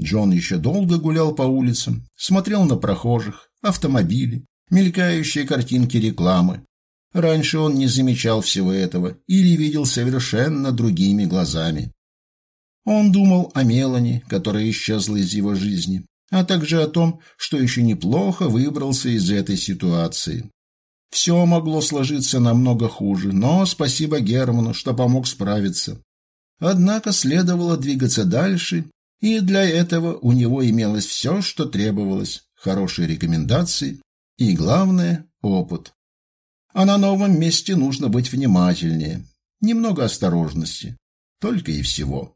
Джон еще долго гулял по улицам, смотрел на прохожих, автомобили, мелькающие картинки рекламы. Раньше он не замечал всего этого или видел совершенно другими глазами. Он думал о Мелани, которая исчезла из его жизни, а также о том, что еще неплохо выбрался из этой ситуации. Все могло сложиться намного хуже, но спасибо Герману, что помог справиться. Однако следовало двигаться дальше, и для этого у него имелось все, что требовалось – хорошие рекомендации и, главное, опыт. А на новом месте нужно быть внимательнее, немного осторожности, только и всего.